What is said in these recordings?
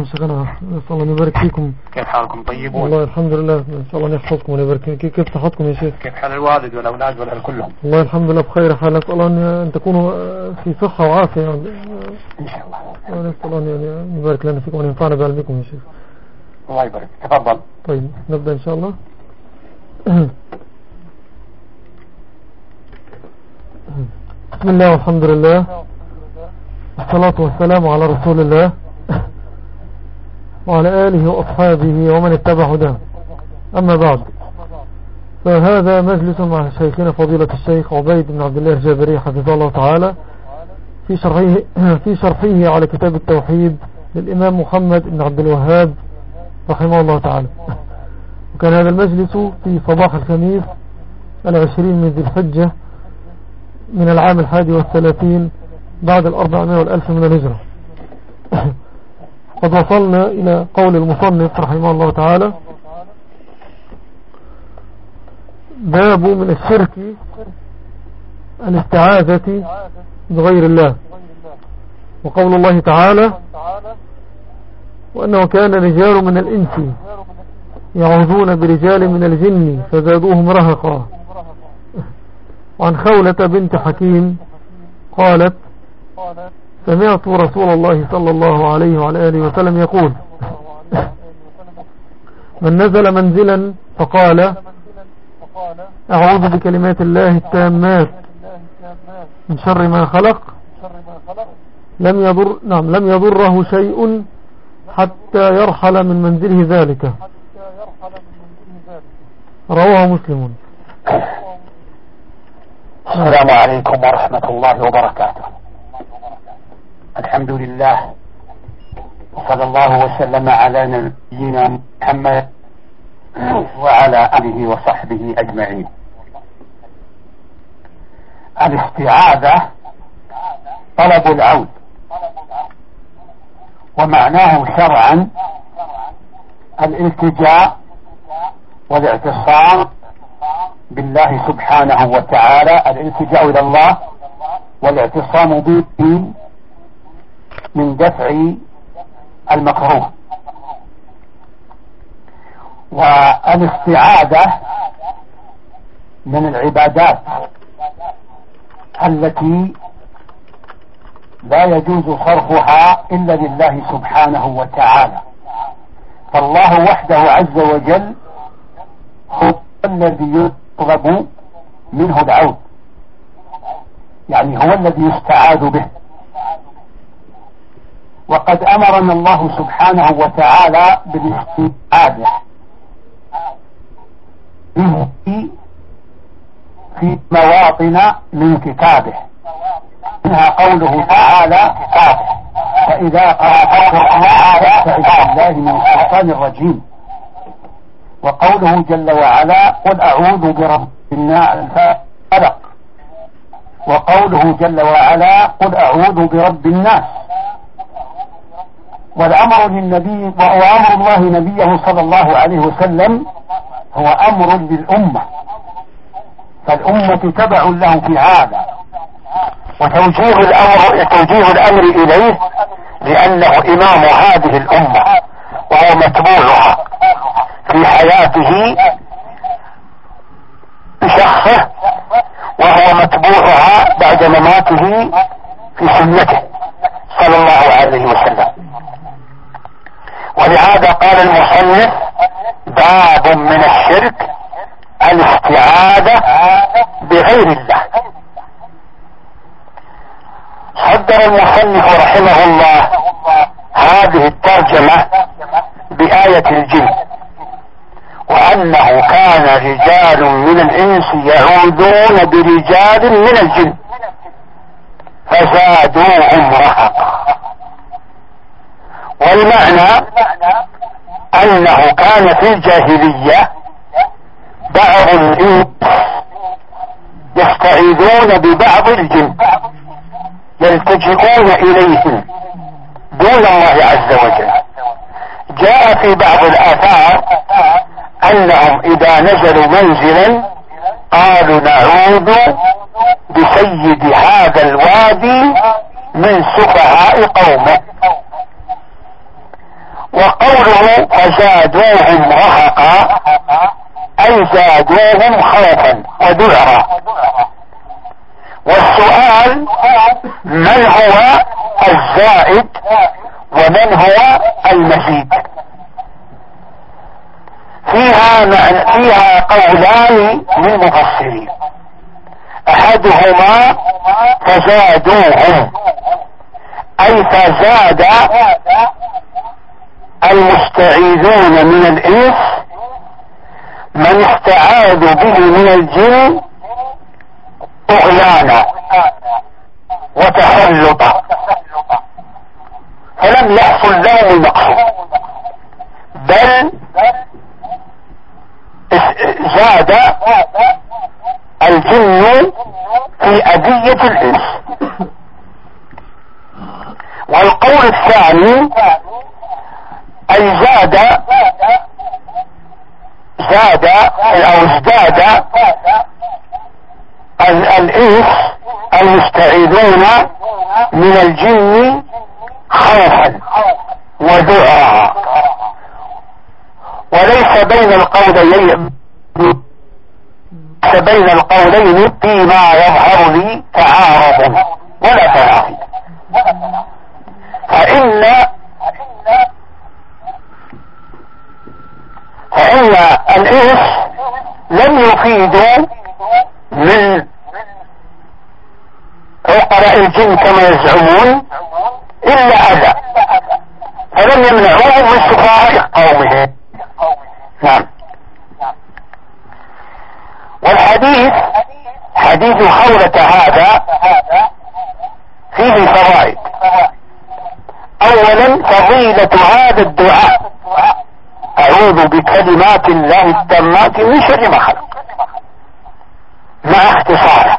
عليكم شيخنا نسأل الله يبارك فيكم. كيف حالكم طيبون؟ والله الحمد لله. نسأل الله يحفظكم ويبارك فيكم. كيف صحتكم يا شيخ؟ كيف حال الوالد والأولاد والأهل كلهم؟ والله الحمد لله بخير. حال نسأل الله أن تكونوا في صحة وعافية. إن شاء الله. نسأل الله أن يبارك لنا فيكم وأن ينفعنا بعلمكم يا شيخ. الله يبارك. تفضل. طيب نبدأ إن شاء الله. بسم الله والحمد لله. والصلاة والسلام على رسول الله. وعلى آله وأصحابه ومن اتبع هداه أما بعد. فهذا مجلس مع شيخنا فضيلة الشيخ عبيد بن عبد الله الجابري حفظه الله تعالى في شرحه, في شرحه على كتاب التوحيد للإمام محمد بن عبد الوهاب رحمه الله تعالى. وكان هذا المجلس في صباح الخميس العشرين من ذي الحجة من العام الحادي والثلاثين بعد الأربعمائة والألف من الهجرة. قد وصلنا إلى قول المصنف رحمه الله تعالى. باب من الشرك الاستعاذة بغير الله. وقول الله تعالى وأنه كان رجال من الإنس يعوذون برجال من الجن فزادوهم رهقا. وعن خولة بنت حكيم قالت سمعت رسول الله صلى الله عليه وعلى آله وسلم يقول من نزل منزلا فقال أعوذ بكلمات الله التامات من شر ما خلق لم يضر نعم لم يضره شيء حتى يرحل من منزله ذلك. رواه مسلم. السلام عليكم ورحمة الله وبركاته. الحمد لله. وصلى الله وسلم على نبينا محمد وعلى آله وصحبه أجمعين. الاستعاذة طلب العود. ومعناه شرعا الالتجاء والاعتصام بالله سبحانه وتعالى الالتجاء إلى الله والاعتصام به من دفع المكروه. والاستعادة من العبادات التي لا يجوز صرفها إلا لله سبحانه وتعالى. فالله وحده عز وجل هو الذي يطلب منه العود. يعني هو الذي يستعاذ به. وقد أمرنا الله سبحانه وتعالى بالاستعاذة في مواطن من كتابه. منها قوله تعالى فإذا قرأت القرآن فإذا الله من الشيطان الرجيم. وقوله جل وعلا قل أعوذ برب الناس. وقوله جل وعلا قل أعوذ برب الناس. والأمر للنبي وأمر الله نبيه صلى الله عليه وسلم هو أمر للأمة. فالأمة تبع له في هذا. وتوجيه الأمر توجيه الأمر إليه لأنه إمام هذه الأمة وهو متبوعها في حياته بشخصه وهو متبوعها بعد مماته في سنته صلى الله عليه وسلم ولهذا قال المصنف باب من الشرك الاستعاذة بغير الله. صدر المصنف رحمه الله هذه الترجمة بآية الجن وأنه كان رجال من الإنس يعودون برجال من الجن فزادوهم رهقا. والمعنى أنه كان في الجاهلية بعض الإنس يستعيذون ببعض الجن يلتجئون إليهم دون الله عز وجل. جاء في بعض الآثار أنهم إذا نزلوا منزلا قالوا نعوذ بسيد هذا الوادي من سفهاء قومه. وقوله فزادوهم رهقا أي زادوهم خوفا ودعرا والسؤال من هو الزائد ومن هو المزيد؟ فيها فيها قولان للمفسرين. أحدهما فزادوهم أي فزاد المستعيذون من الإنس من استعاذ به من الجن طغيانا وتسلطا فلم يحصل لهم المقصود بل زاد الجن في أذية الإنس. والقول الثاني أي زاد زاد أو ازداد الإنس المستعيدون من الجن خوفا وذعرا وليس بين القولين بين القولين فيما يظهر لي تعارض ولا تناقض فإن الإنس لم يفيدوا من عقلاء الجن كما يزعمون إلا أذى فلم يمنعوهم من سفهاء قومهم نعم. والحديث حديث حولة هذا فيه فوائد. اولا فضيلة هذا الدعاء. بكلمات الله التامات من شر ما خلق. مع اختصاره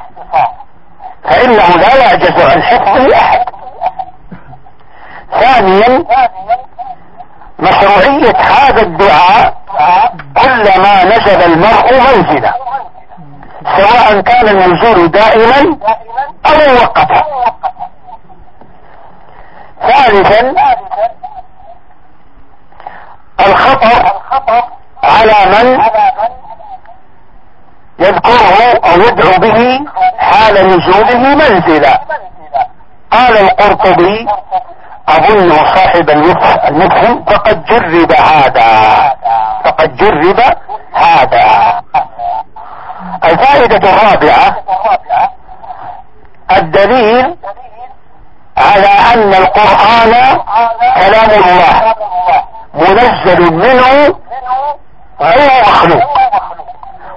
فإنه لا يعجز عن حفظه أحد. ثانيا مشروعية هذا الدعاء كلما نزل المرء منزلا. سواء كان النزول دائما أو موقتا ثالثا الخطر على من يذكره أو يدعو به نزوله منزلا قال القرطبي أظن صاحب المفهم فقد جرب هذا. فقد جرب هذا. الفائدة الرابعة الدليل على أن القرآن كلام الله منزل منه غير مخلوق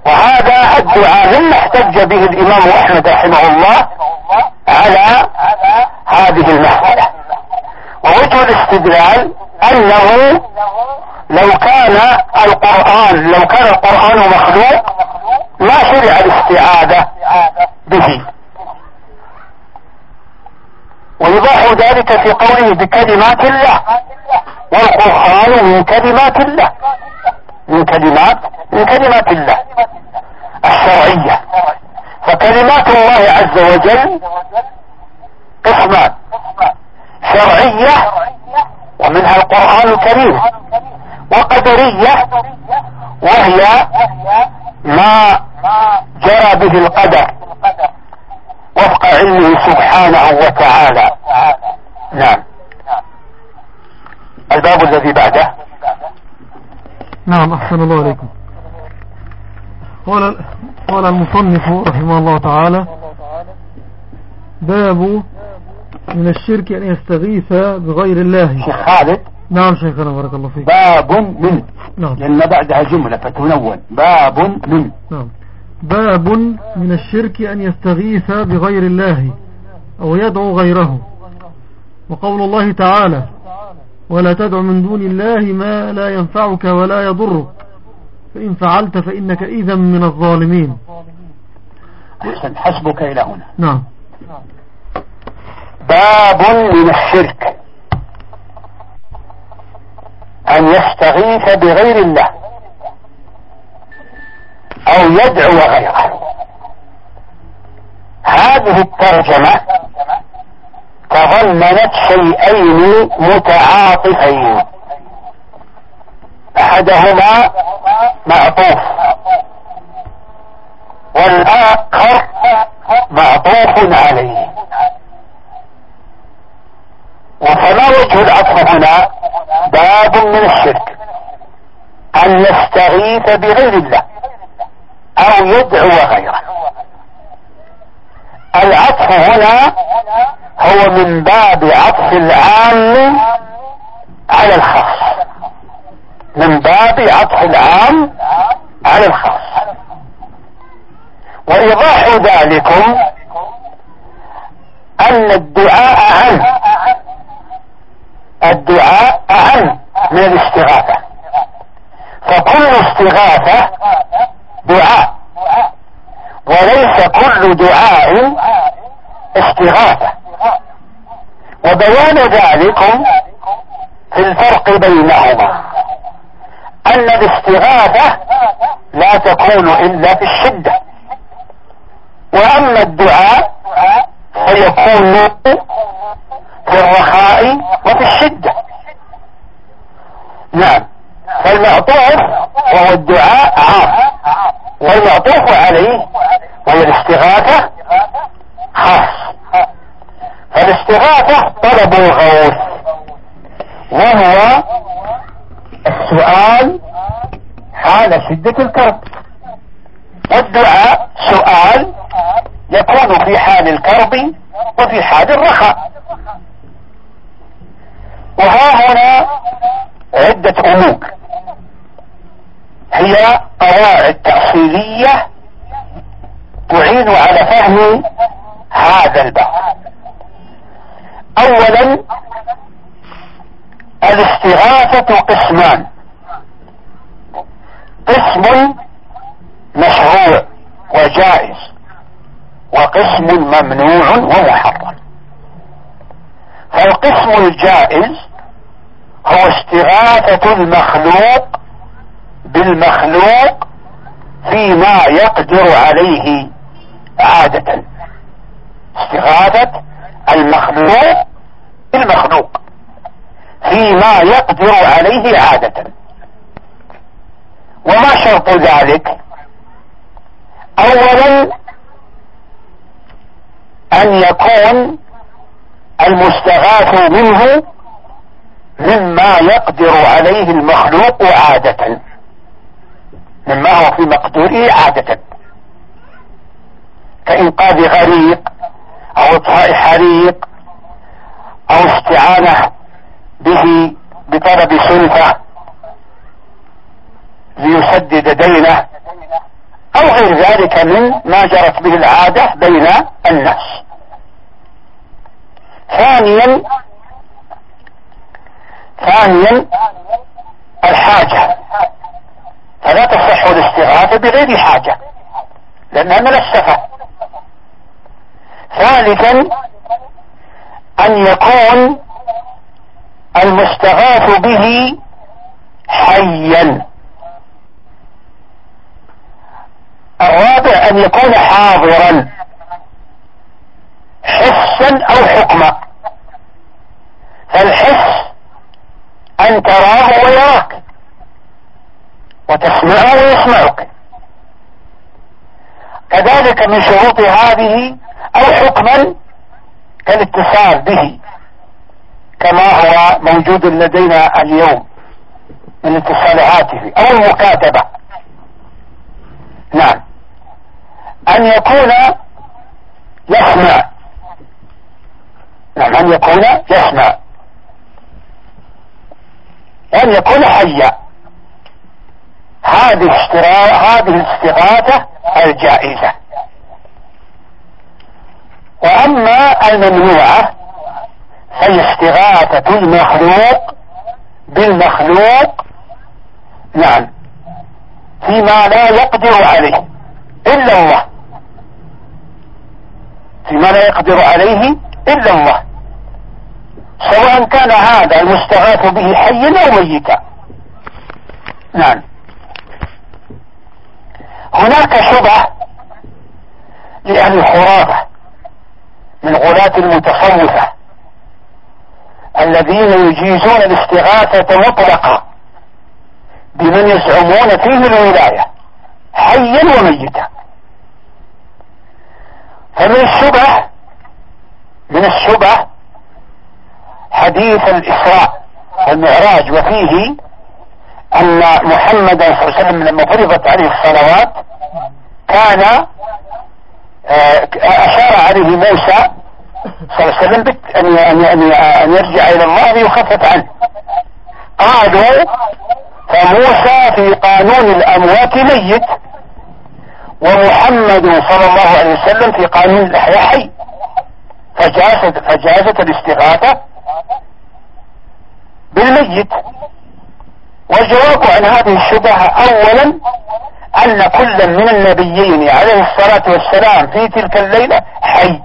وهذا الدعاء مما احتج به الإمام أحمد رحمه الله على هذه المسألة. ووجه الاستدلال أنه لو كان القرآن لو كان القرآن مخلوق ما شرع الاستعاذة به. ويضاح ذلك في قوله بكلمات الله. والقرآن من كلمات الله. من كلمات من كلمات الله. الشرعية. فكلمات الله عز وجل قسمان شرعية ومنها القرآن الكريم وقدرية وهي ما جرى به القدر وفق علمه سبحانه وتعالى. نعم. الباب الذي بعده. نعم أحسن الله عليكم. قال قال المصنف رحمه الله تعالى باب من الشرك أن يستغيث بغير الله. شيخ خالد. نعم شيخنا بارك الله فيك. باب من. نعم. لأن بعدها جملة فتنون. باب من. نعم. باب من الشرك أن يستغيث بغير الله أو يدعو غيره. وقول الله تعالى ولا تدع من دون الله ما لا ينفعك ولا يضرك. فإن فعلت فإنك إذا من الظالمين. أحسن حسبك إلى هنا. نعم. باب من الشرك. أن يستغيث بغير الله. أو يدعو غيره. هذه الترجمة تضمنت شيئين متعاطفين. أحدهما معطوف. والآخر معطوف عليه. وفما وجه العطف هنا باب من الشرك. أن يستغيث بغير الله أو يدعو غيره. العطف هنا هو من باب عطف العام على الخاص. من باب عطف العام على الخاص. وإيضاح ذلكم أن الدعاء عنه الدعاء أعم من الاستغاثة. فكل استغاثة دعاء. وليس كل دعاء استغاثة. وبيان ذلكم في الفرق بينهما. أن الاستغاثة لا تكون إلا في الشدة. وأما الدعاء فيكون في الرخاء وفي الشدة. نعم. فالمعطوف وهو الدعاء عام. والمعطوف عليه وهي الاستغاثة خاص. فالاستغاثة طلب الغوث. وهو السؤال حال شدة الكرب. والدعاء سؤال يكون في حال الكرب وفي حال الرخاء. وها هنا عدة أمور هي قواعد تأصيلية تعين على فهم هذا الباب اولا الاستغاثة قسمان. قسم مشروع وجائز وقسم ممنوع ومحرم. فالقسم الجائز هو استغاثة المخلوق بالمخلوق فيما يقدر عليه عادة. استغاثة المخلوق بالمخلوق. فيما يقدر عليه عادة. وما شرط ذلك؟ اولا أن يكون المستغاث منه مما يقدر عليه المخلوق عادة. مما هو في مقدوره عادة. كإنقاذ غريق أو إطفاء حريق أو استعانة به بطلب سلفة ليسدد دينه أو غير ذلك من ما جرت به العادة بين الناس. ثانيا ثانيا الحاجة. فلا تصح الاستغاثة بغير حاجة لأنها من ثالثا أن يكون المستغاث به حيا. الرابع أن يكون حاضرا. حسا أو حكما. فالحس أن تراه ويراك. وتسمعه ويسمعك. كذلك من شروط هذه أو حكما كالاتصال به. كما هو موجود لدينا اليوم من اتصال هاتفي أو المكاتبة. نعم. أن يكون يسمع. نعم أن يكون يسمع. وان يكون حيا. هذه هذه الاستغاثة الجائزة. وأما الممنوعة فهي استغاثة المخلوق بالمخلوق نعم فيما لا يقدر عليه إلا الله. فيما لا يقدر عليه إلا الله. سواء كان هذا المستغاث به حيا أو ميتا. نعم. هناك شبه لأهل الخرافة من غلاة المتصوفة. الذين يجيزون الاستغاثة مطلقة بمن يزعمون فيه الولاية حيا وميتا. فمن الشبه من الشبه حديث الإسراء والمعراج وفيه أن محمد صلى الله عليه وسلم لما فرضت عليه الصلوات كان آه، أشار عليه موسى صلى الله عليه وسلم أن أن يرجع إلى الله ليخفف عنه. قالوا فموسى في قانون الأموات ميت ومحمد صلى الله عليه وسلم في قانون الإحياء حي. فجازت, فجازت الاستغاثة بالميت. والجواب عن هذه الشبهة أولا أن كل من النبيين عليه الصلاة والسلام في تلك الليلة حي.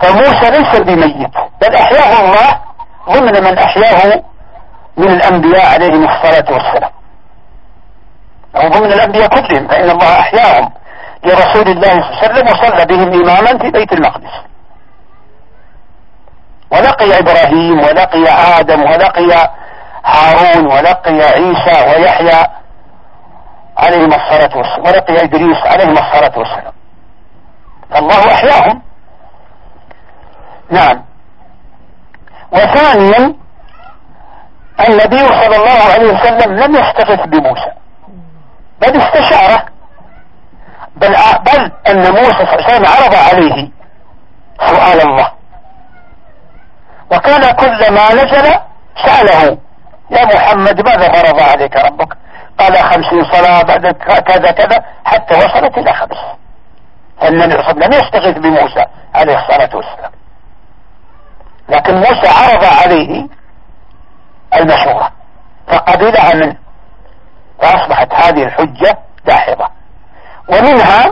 فموسى ليس بميت بل أحياه الله ضمن من أحياه من الأنبياء عليهم الصلاة والسلام. أو ضمن الأنبياء كلهم فإن الله أحياهم لرسول الله صلى الله عليه وسلم وصلى بهم إماما في بيت المقدس. ولقي إبراهيم ولقي آدم ولقي هارون ولقي عيسى ويحيى عليهم الصلاة والسلام ولقي إدريس عليهم الصلاة والسلام. فالله أحياهم. نعم. وثانيا النبي صلى الله عليه وسلم لم يستغث بموسى. بل استشاره. بل, بل أن موسى صلى الله عليه عرض عليه سؤال الله. وكان كلما نزل سأله يا محمد ماذا فرض عليك ربك؟ قال خمسين صلاة بعد كذا كذا حتى وصلت إلى خمس. فالنبي صلى الله عليه وسلم لم يستغيث بموسى عليه الصلاة والسلام. لكن موسى عرض عليه المشورة فقبلها منه. فأصبحت هذه الحجة داحضة. ومنها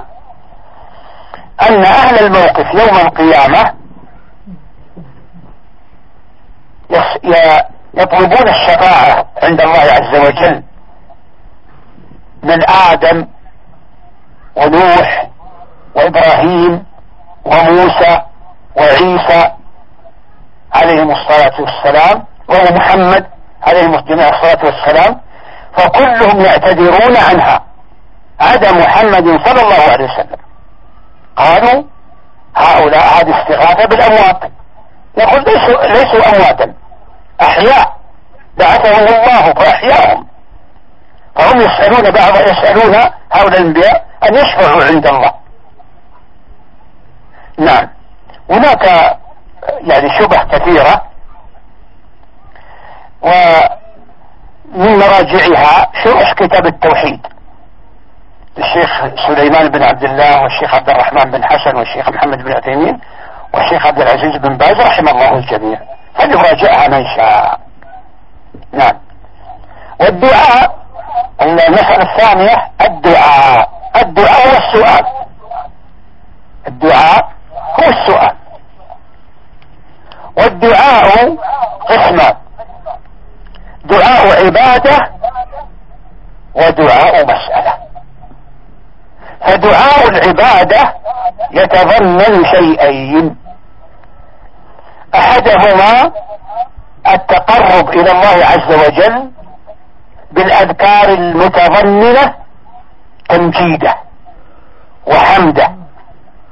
أن أهل الموقف يوم القيامة يطلبون الشفاعة عند الله عز وجل من آدم ونوح وإبراهيم وموسى وعيسى عليهم الصلاة والسلام ومحمد عليهم الصلاة والسلام فكلهم يعتذرون عنها عدا محمد صلى الله عليه وسلم. قالوا هؤلاء هذه استغاثة بالأموات. يقول ليسوا, ليسوا أمواتا. أحياء. بعثهم الله فأحياهم. فهم يسألون بعض يسألون هؤلاء الأنبياء أن يشفعوا عند الله. نعم. هناك يعني شبه كثيرة. ومن مراجعها شرح كتاب التوحيد الشيخ سليمان بن عبد الله والشيخ عبد الرحمن بن حسن والشيخ محمد بن عثيمين والشيخ عبد العزيز بن باز رحم الله الجميع. فليراجعها من شاء. نعم. والدعاء المسألة الثانية الدعاء. الدعاء هو السؤال. الدعاء هو السؤال. والدعاء قسمان دعاء عبادة ودعاء مسألة. فدعاء العبادة يتضمن شيئين. أحدهما التقرب إلى الله عز وجل بالأذكار المتضمنة تمجيده وحمده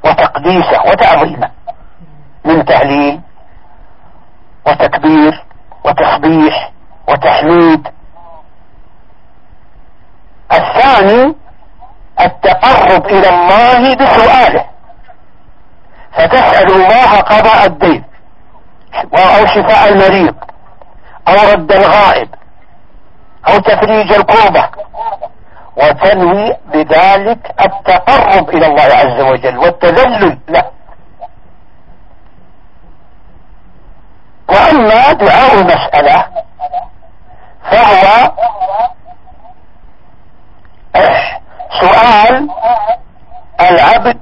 وتقديسه وتعظيمه من تهليل وتكبير وتسبيح وتحميد. الثاني التقرب إلى الله بسؤاله. فتسأل الله قضاء الدين أو شفاء المريض أو رد الغائب أو تفريج الكربة وتنوي بذلك التقرب إلى الله عز وجل والتذلل له وأما دعاء المسألة فهو سؤال العبد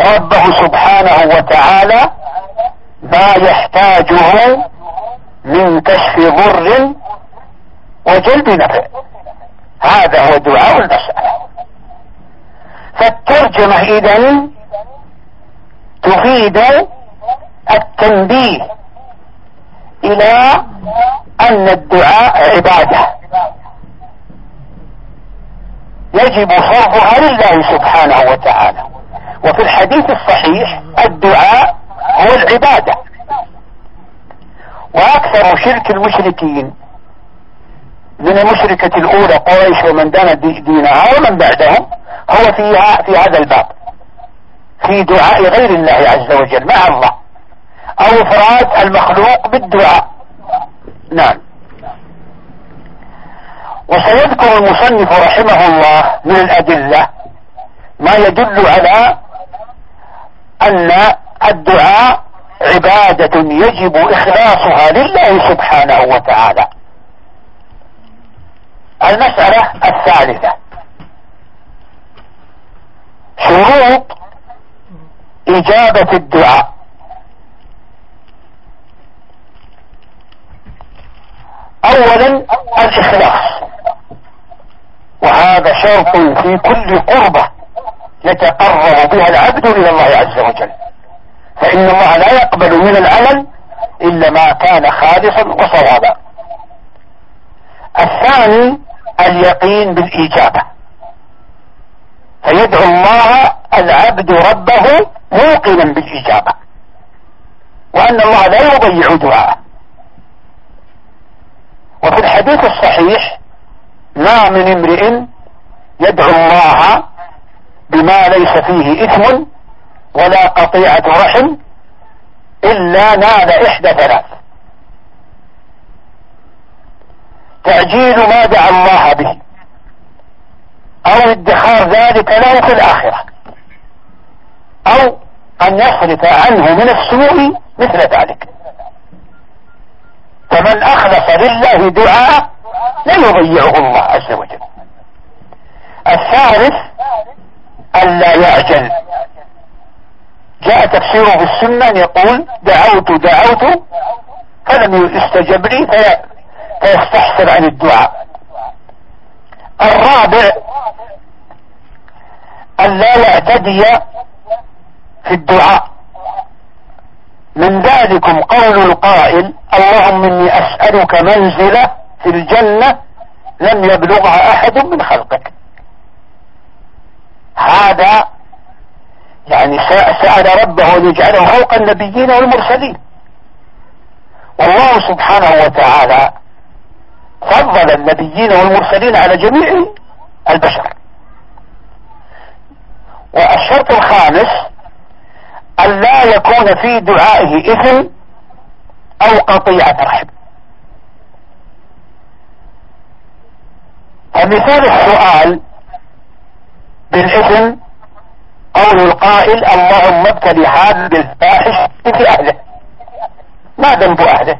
ربه سبحانه وتعالى ما يحتاجه من كشف ضر وجلب نفع. هذا هو دعاء المسألة. فالترجمة اذا تفيد التنبيه إلى أن الدعاء عبادة. يجب صرفها لله سبحانه وتعالى. وفي الحديث الصحيح الدعاء هو العبادة. وأكثر شرك المشركين من المشركة الأولى قريش ومن دان دينها ومن بعدهم هو فيها في هذا الباب. في دعاء غير الله عز وجل مع الله. أو إفراد المخلوق بالدعاء. نعم. وسيذكر المصنف رحمه الله من الأدلة ما يدل على أن الدعاء عبادة يجب إخلاصها لله سبحانه وتعالى. المسألة الثالثة. شروط إجابة الدعاء. أولا الإخلاص. وهذا شرط في كل قربة يتقرب بها العبد إلى الله عز وجل. فإن الله لا يقبل من العمل إلا ما كان خالصا وصوابا. الثاني اليقين بالإجابة. فيدعو الله العبد ربه موقنا بالإجابة. وأن الله لا يضيع دعاءه. وفي الحديث الصحيح ما من امرئ يدعو الله بما ليس فيه إثم ولا قطيعة رحم إلا نال إحدى ثلاث. تعجيل ما دعا الله به أو ادخار ذلك له في الآخرة أو أن يصرف عنه من السوء مثل ذلك. فمن أخلص لله دعاء لا يضيعه الله عز وجل. الثالث ألا يعجل. جاء تفسيره في السنة يقول دعوت دعوت فلم يستجب لي في فيستحسر عن الدعاء. الرابع ألا يعتدي في الدعاء. من ذلكم قول القائل اللهم إني أسألك منزلة في الجنة لم يبلغها أحد من خلقك. هذا يعني سأل ربه أن يجعله فوق النبيين والمرسلين. والله سبحانه وتعالى فضل النبيين والمرسلين على جميع البشر. والشرط الخامس أن لا يكون في دعائه إثم أو قطيعة رحم. فمثال السؤال بالإثم قول القائل اللهم ابتلي هذا بالفاحش في أهله. ما ذنب أهله؟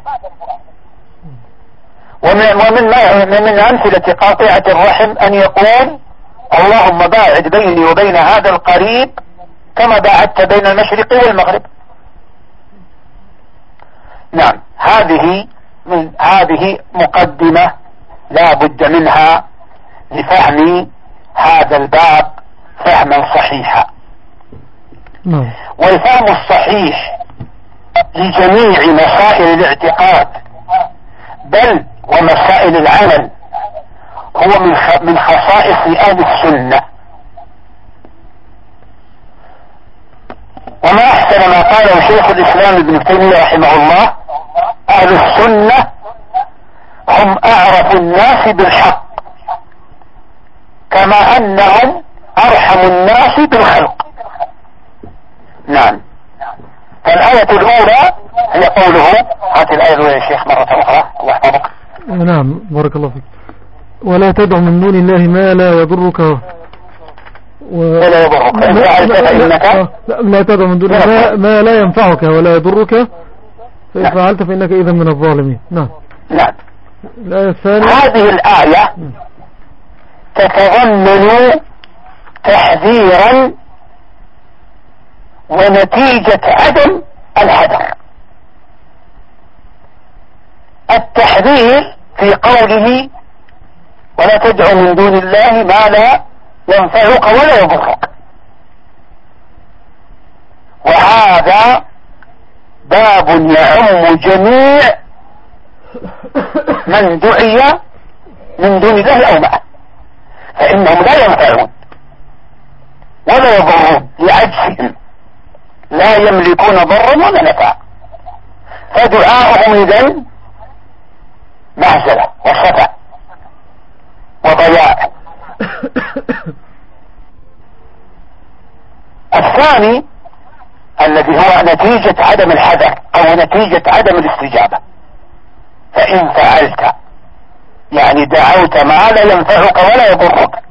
ومن, ومن, من أمثلة قاطعة الرحم أن يقول اللهم باعد بيني وبين هذا القريب كما باعدت بين المشرق والمغرب. نعم هذه من هذه مقدمة لا بد منها لفهم هذا الباب فهما صحيحا. نعم. والفهم الصحيح لجميع مسائل الاعتقاد بل ومسائل العمل هو من من خصائص أهل السنة. وما أحسن ما قاله شيخ الإسلام ابن تيمية رحمه الله أهل السنة هم أعرف الناس بالحق كما أنهم أرحم الناس بالخلق. نعم. فالآية الأولى هي قوله هات الآية الأولى يا شيخ مرة أخرى الله يحفظك. نعم بارك الله فيك. ولا تدع من دون الله ما لا يضرك. و... ولا يضرك. إن فعلت فإنك لا, لا تدع من دون الله. ما, ما لا ينفعك ولا يضرك. فإن. فعلت فإنك إذا من الظالمين. نعم. نعم الآية الثانية هذه الآية تتضمن تحذيرا ونتيجة عدم الحذر. التحذير في قوله ولا تدع من دون الله ما لا ينفعك ولا يضرك وهذا باب يعم جميع من دعي من دون الله أو معه. فإنهم لا ينفعون ولا يضرون لعجزهم لا يملكون ضرا ولا نفعا فدعاؤهم إذن معزلة وشفع وضياع الثاني الذي هو نتيجة عدم الحذر أو نتيجة عدم الاستجابة. فإن فعلت يعني دعوت ما لا ينفعك ولا يضرك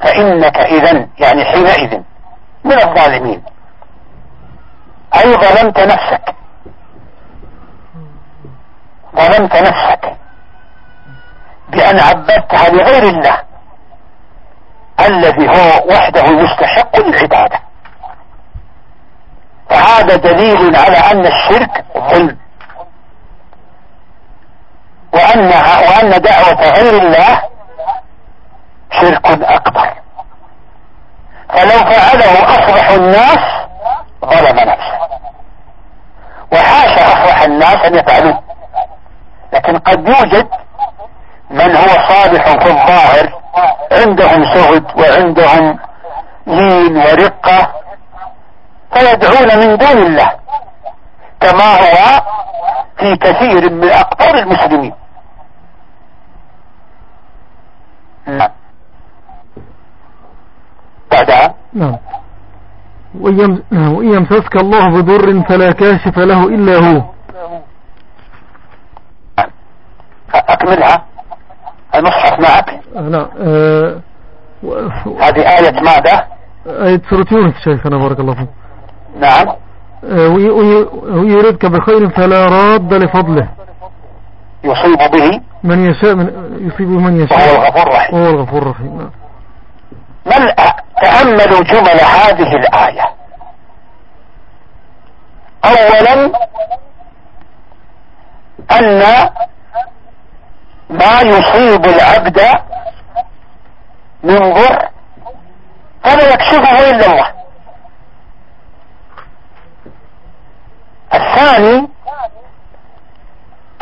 فإنك اذا يعني حينئذ من الظالمين. أي ظلمت نفسك؟ ظلمت نفسك بأن عبدتها لغير الله. الذي هو وحده المستحق للعبادة. فهذا دليل على أن الشرك ظلم. وانها وأن دعوة غير الله شرك أكبر. فلو فعله اصلح الناس ظلم نفسه. وحاشا اصلح الناس أن يفعلوه. لكن قد يوجد من هو صالح في الظاهر عندهم سهد وعندهم لين ورقة فيدعون من دون الله كما هو في كثير من أقطار المسلمين. نعم. بعدها نعم. وإن يمسسك الله بضر فلا كاشف له إلا هو. أكملها. المصحف معك. لا آه هذه آية ماذا؟ آية سورة يونس شيخنا بارك الله فيك. نعم. آه ويريدك بخير فلا راد لفضله. يصيب به؟ من يشاء من يصيب من يشاء. وهو الغفور الرحيم. وهو الغفور الرحيم نعم. من تأملوا جمل هذه الآية؟ أولا أن ما يصيب العبد من ضر فلا يكشفه إلا الله. الثاني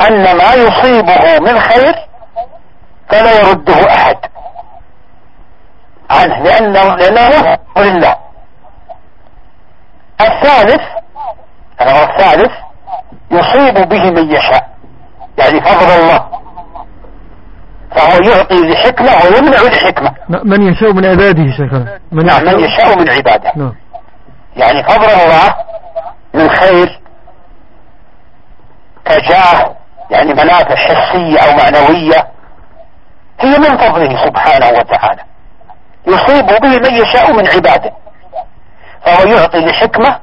أن ما يصيبه من خير فلا يرده أحد. عنه لأنه لأنه لله الثالث الثالث يصيب به من يشاء. يعني فضل الله. فهو يعطي لحكمة ويمنع لحكمة من يشاء من عباده شيخنا. من, نعم من يشاء. من عباده. نعم. يعني فضل الله من خير كجاه يعني منافع حسية أو معنوية هي من فضله سبحانه وتعالى. يصيب به من يشاء من عباده. فهو يعطي لحكمة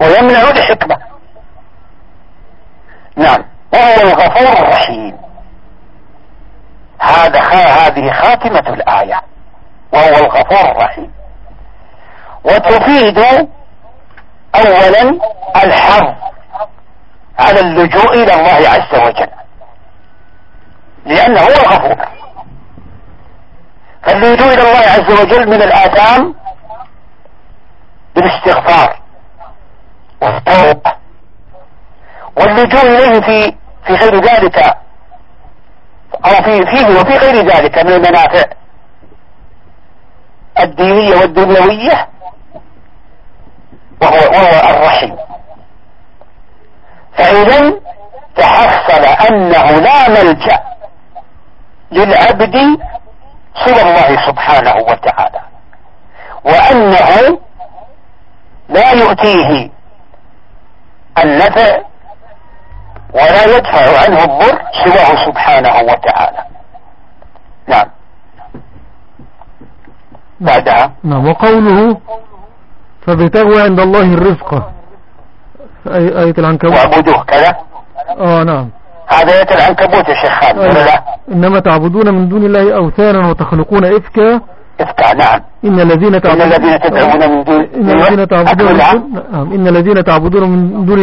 ويمنع لحكمة نعم وهو الغفور الرحيم. هذا هذه خاتمة الآية. وهو الغفور الرحيم. وتفيد أولا الحظ على اللجوء إلى الله عز وجل. لأنه هو الغفور. فاللجوء إلى الله عز وجل من الآثام بالاستغفار والتوبة. واللجوء إليه في في غير ذلك أو في فيه وفي غير ذلك من المنافع. الدينية والدنيوية وهو, وهو الرحم. فإذا تحصل أنه لا ملجأ للعبد سوى الله سبحانه وتعالى وأنه لا يؤتيه النفع ولا يدفع عنه الضر سواه سبحانه وتعالى. نعم. بعدها. نعم وقوله فابتغوا عند الله الرزق. أي آية العنكبوت. واعبدوه كذا؟ آه نعم. هذا آية العنكبوت يا شيخ خالد لا؟ إنما تعبدون من دون الله أوثانا وتخلقون إفكا افتح نعم. إن الذين تعبدون إن الذين تدعون من دون إن الذين تعبدون نعم. إن الذين تعبدون من دون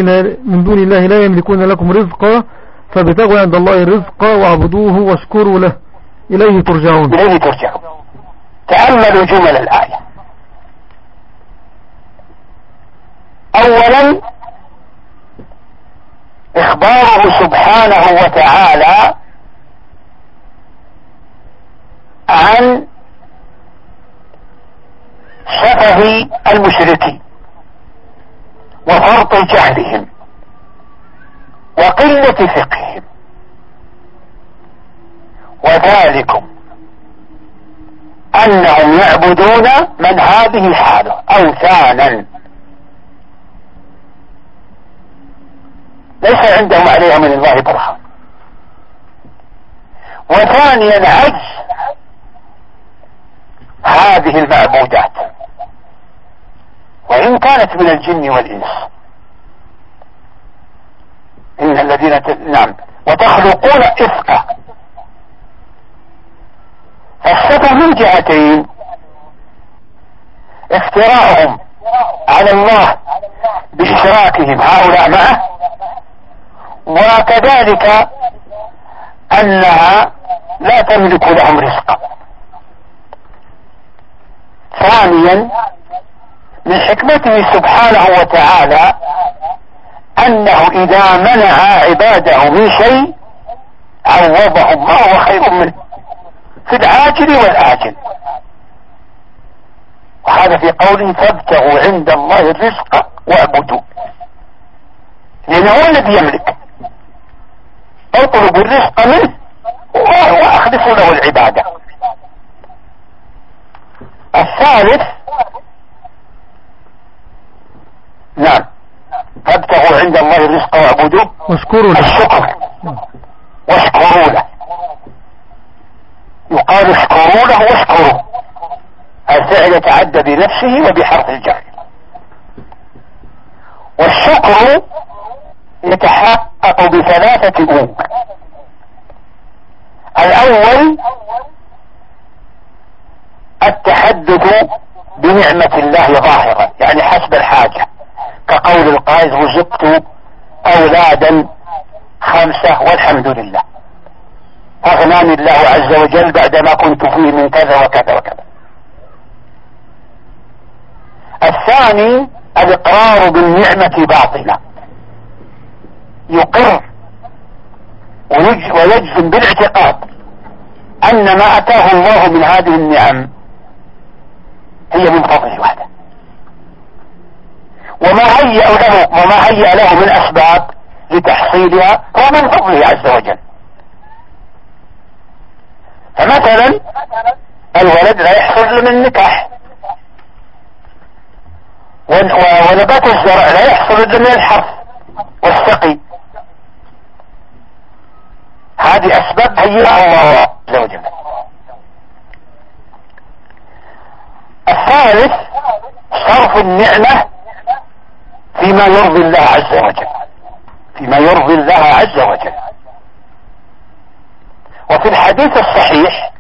من دون الله لا يملكون لكم رزقا فابتغوا عند الله الرزق واعبدوه واشكروا له. إليه ترجعون. إليه ترجعون. تأملوا جمل الآية. أولا إخباره سبحانه وتعالى عن المشركين وفرط جهلهم وقلة فقههم وذلكم أنهم يعبدون من هذه حاله أوثانا. ليس عندهم عليها من الله برهان. وثانيا عجز هذه المعبودات. وإن كانت من الجن والإنس. إن الذين ت... نعم. وتخلقون إفكا فالسبب من جهتين. افتراءهم على الله بإشراكهم هؤلاء معه. وكذلك أنها لا تملك لهم رزقا. ثانيا من حكمته سبحانه وتعالى أنه إذا منع عباده من شيء عوضهم ما هو خير منه في العاجل والآجل. وهذا في قوله فابتغوا عند الله الرزق واعبدوا. لأنه هو الذي يملك. اطلبوا الرزق منه وأخلصوا له العبادة. الثالث نعم. فابتغوا عند الله الرزق واعبدوه. واشكروا له. الشكر. واشكروا له. يقال اشكروا له واشكروا. الفعل يتعدى بنفسه وبحرف الجر. والشكر يتحقق بثلاثة أمور. الأول التحدث بنعمة الله ظاهرا يعني حسب الحاجة. كقول القائد رزقت أولادا خمسة والحمد لله. أغناني الله عز وجل بعدما كنت فيه من كذا وكذا وكذا. الثاني الإقرار بالنعمة باطنة يقر ويجزم بالاعتقاد أن ما أتاه الله من هذه النعم هي من فضله وحده. وما هيأ له وما هيأ له من أسباب لتحصيلها هو من فضله عز وجل. فمثلا الولد لا يحصل من نكاح. ونبات الزرع لا يحصل من الحرث والسقي. هذه أسباب هيئها الله عز وجل. الثالث صرف النعمة فيما يرضي الله عز وجل. فيما يرضي الله عز وجل. وفي الحديث الصحيح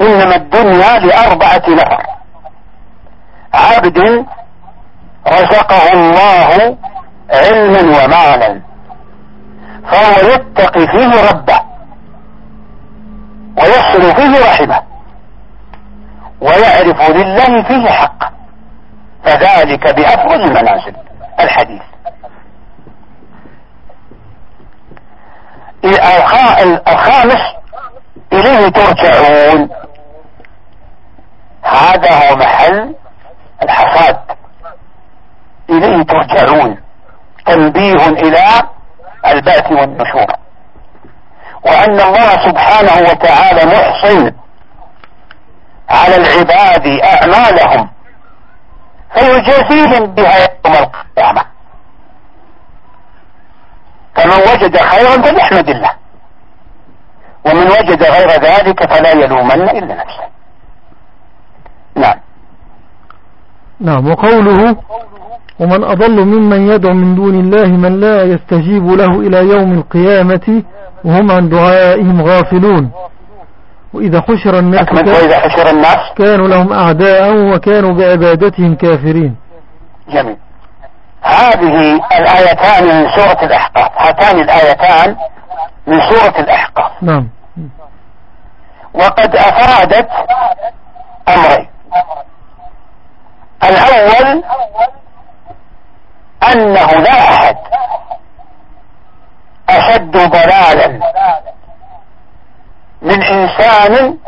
إنما الدنيا لأربعة نفر. عبد رزقه الله علما ومالا فهو يتقي فيه ربه ويصل فيه رحمه ويعرف لله فيه حق فذلك بأفضل المنازل. الحديث. الخامس إليه ترجعون. هذا هو محل الحصاد. إليه ترجعون. تنبيه إلى البعث والنشور. وأن الله سبحانه وتعالى محسن على العباد أعمالهم. فيجازيهم بها يوم القيامة. فمن وجد خيرا فليحمد الله. ومن وجد غير ذلك فلا يلومن إلا نفسه. نعم. نعم وقوله ومن أضل ممن يدعو من دون الله من لا يستجيب له إلى يوم القيامة وهم عن دعائهم غافلون. وإذا حشر الناس وإذا حشر الناس كانوا لهم أعداء وكانوا بعبادتهم كافرين. جميل. هذه الآيتان من سورة الأحقاف. هاتان الآيتان من سورة الأحقاف. نعم. وقد أفادت أمرين. الأول أنه لا أحد أشد ضلالا من إنسان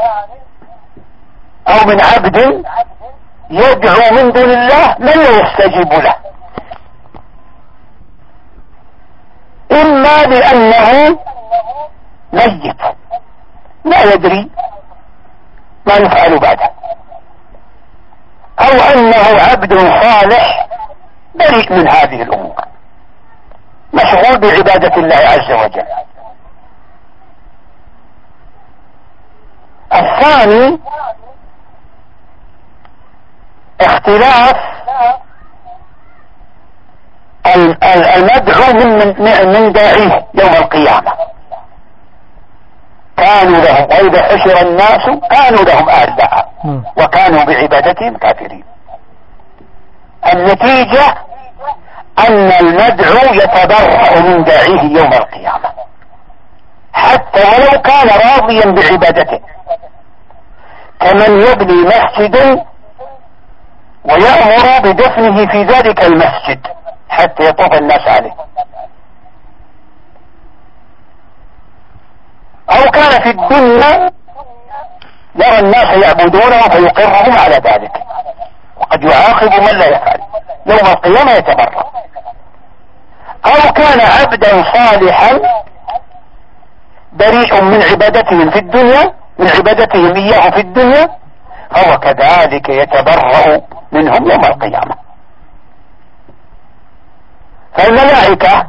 أو من عبد يدعو من دون الله من لا يستجيب له. إما لأنه ميت. لا يدري ما يفعل بعده. أو أنه عبد صالح بريء من هذه الأمور. مشغول بعبادة الله عز وجل. الثاني اختلاف المدعو من من داعيه يوم القيامة. كانوا لهم وإذا حشر الناس كانوا لهم أعداء وكانوا بعبادتهم كافرين. النتيجة أن المدعو يتبرأ من داعيه يوم القيامة. حتى ولو كان راضيا بعبادته. كمن يبني مسجدا ويأمر بدفنه في ذلك المسجد حتى يطوف الناس عليه. أو كان في الدنيا يرى الناس يعبدونه فيقرهم على ذلك. وقد يعاقب من لا يفعل. يوم القيامة يتبرأ. أو كان عبدا صالحا بريء من عبادتهم في الدنيا من عبادتهم إياه في الدنيا فهو كذلك يتبرأ منهم يوم القيامة. فالملائكة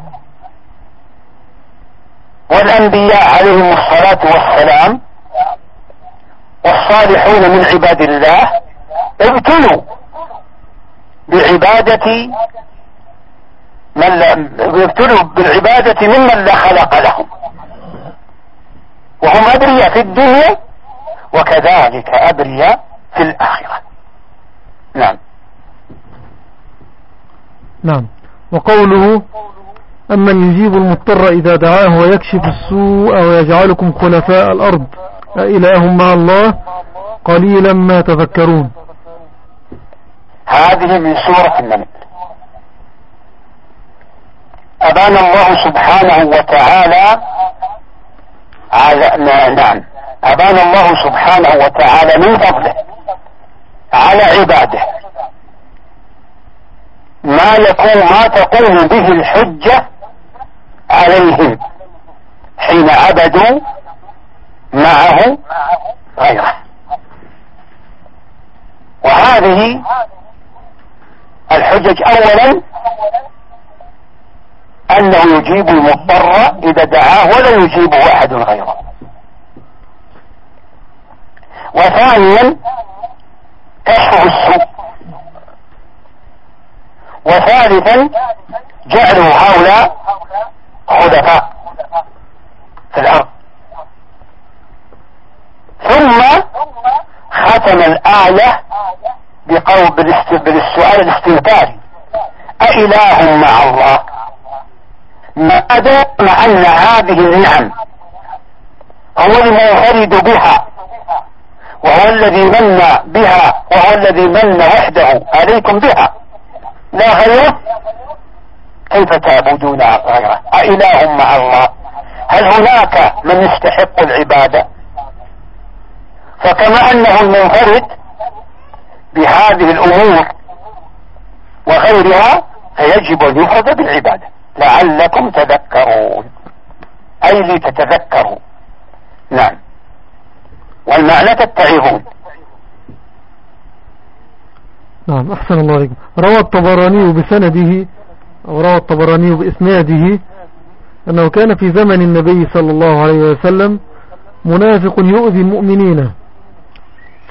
والأنبياء عليهم الصلاة والسلام والصالحون من عباد الله ابتلوا بعبادة من ابتلوا بالعبادة ممن لا خلق لهم. وهم أبرياء في الدنيا وكذلك أبرياء في الآخرة. نعم. نعم. وقوله أمن يجيب المضطر إذا دعاه ويكشف السوء ويجعلكم خلفاء الأرض أإله مع الله؟ قليلا ما تذكرون. هذه من سورة النمل. أبان الله سبحانه وتعالى على نعم. أبان الله سبحانه وتعالى من فضله على عباده. ما يكون ما تقوم به الحجة عليهم حين عبدوا معه غيره. وهذه الحجج اولا أنه يجيب المضطر إذا دعاه ولا يجيبه أحد غيره. وثانيا كشف السوء. وثالثا جعلوا هؤلاء خلفاء في الأرض. ثم ختم الآية بقول بالسؤال الاستنكاري أإله مع الله؟ ما أن هذه النعم هو المنفرد بها وهو الذي من بها وهو الذي من وحده عليكم بها. لا غيره؟ كيف تعبدون غيره؟ أإله مع الله. هل هناك من يستحق العبادة؟ فكما أنه المنفرد بهذه الأمور وغيرها فيجب أن يفرد بالعبادة. لعلكم تذكرون. أي لتتذكروا. نعم. والمعنى تتعظون. نعم أحسن الله عليكم روى الطبراني بسنده أو روى الطبراني بإسناده أنه كان في زمن النبي صلى الله عليه وسلم منافق يؤذي المؤمنين.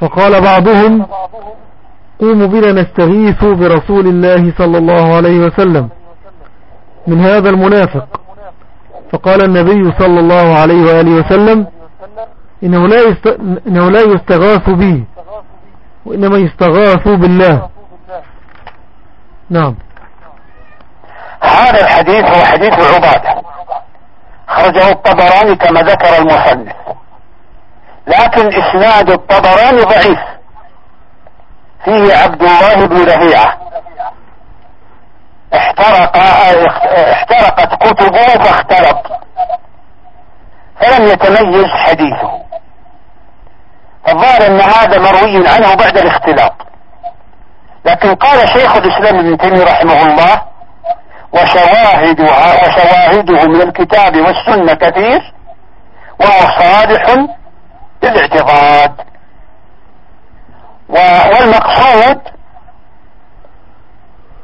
فقال بعضهم قوموا بنا نستغيث برسول الله صلى الله عليه وسلم. من هذا المنافق. فقال النبي صلى الله عليه وآله وسلم إنه لا. إنه لا يستغاث به وإنما يستغاث بالله. نعم. هذا الحديث هو حديث عبادة خرجه الطبراني كما ذكر المصنف. لكن إسناد الطبراني ضعيف. فيه عبد الله بن لهيعة احترق احترقت كتبه فاختلط ولم يتميز حديثه. الظاهر أن هذا مروي عنه بعد الاختلاط. لكن قال شيخ الإسلام ابن تيمية رحمه الله وشواهدها وشواهده من الكتاب والسنة كثير وهو صالح للاعتقاد. والمقصود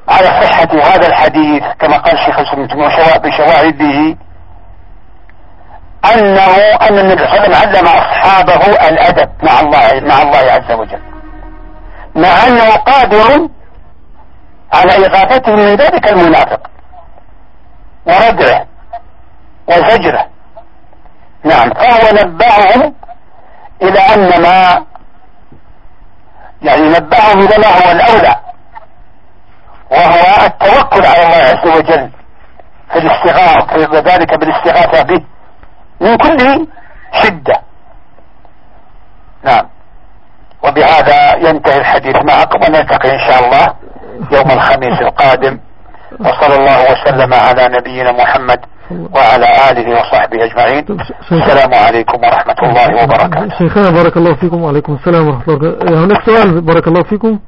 على صحة هذا الحديث كما قال الشيخ الإسلام بشواهده أنه أن النبي صلى الله عليه وسلم علم أصحابه الأدب مع الله مع الله عز وجل. مع أنه قادر على إغاثته من ذلك المنافق وردعه وزجره. نعم فهو نبههم إلى أن ما يعني نبههم إلى ما هو الأولى. وهو التوكل على الله عز وجل في الاستغاثة وذلك بالاستغاثة به من كل شدة. نعم. وبهذا ينتهي الحديث معكم ونلتقي إن شاء الله يوم الخميس القادم. وصلى الله وسلم على نبينا محمد وعلى آله وصحبه أجمعين. السلام عليكم ورحمة الله وبركاته. شيخنا بارك الله فيكم. وعليكم السلام ورحمة الله هناك سؤال بارك الله فيكم.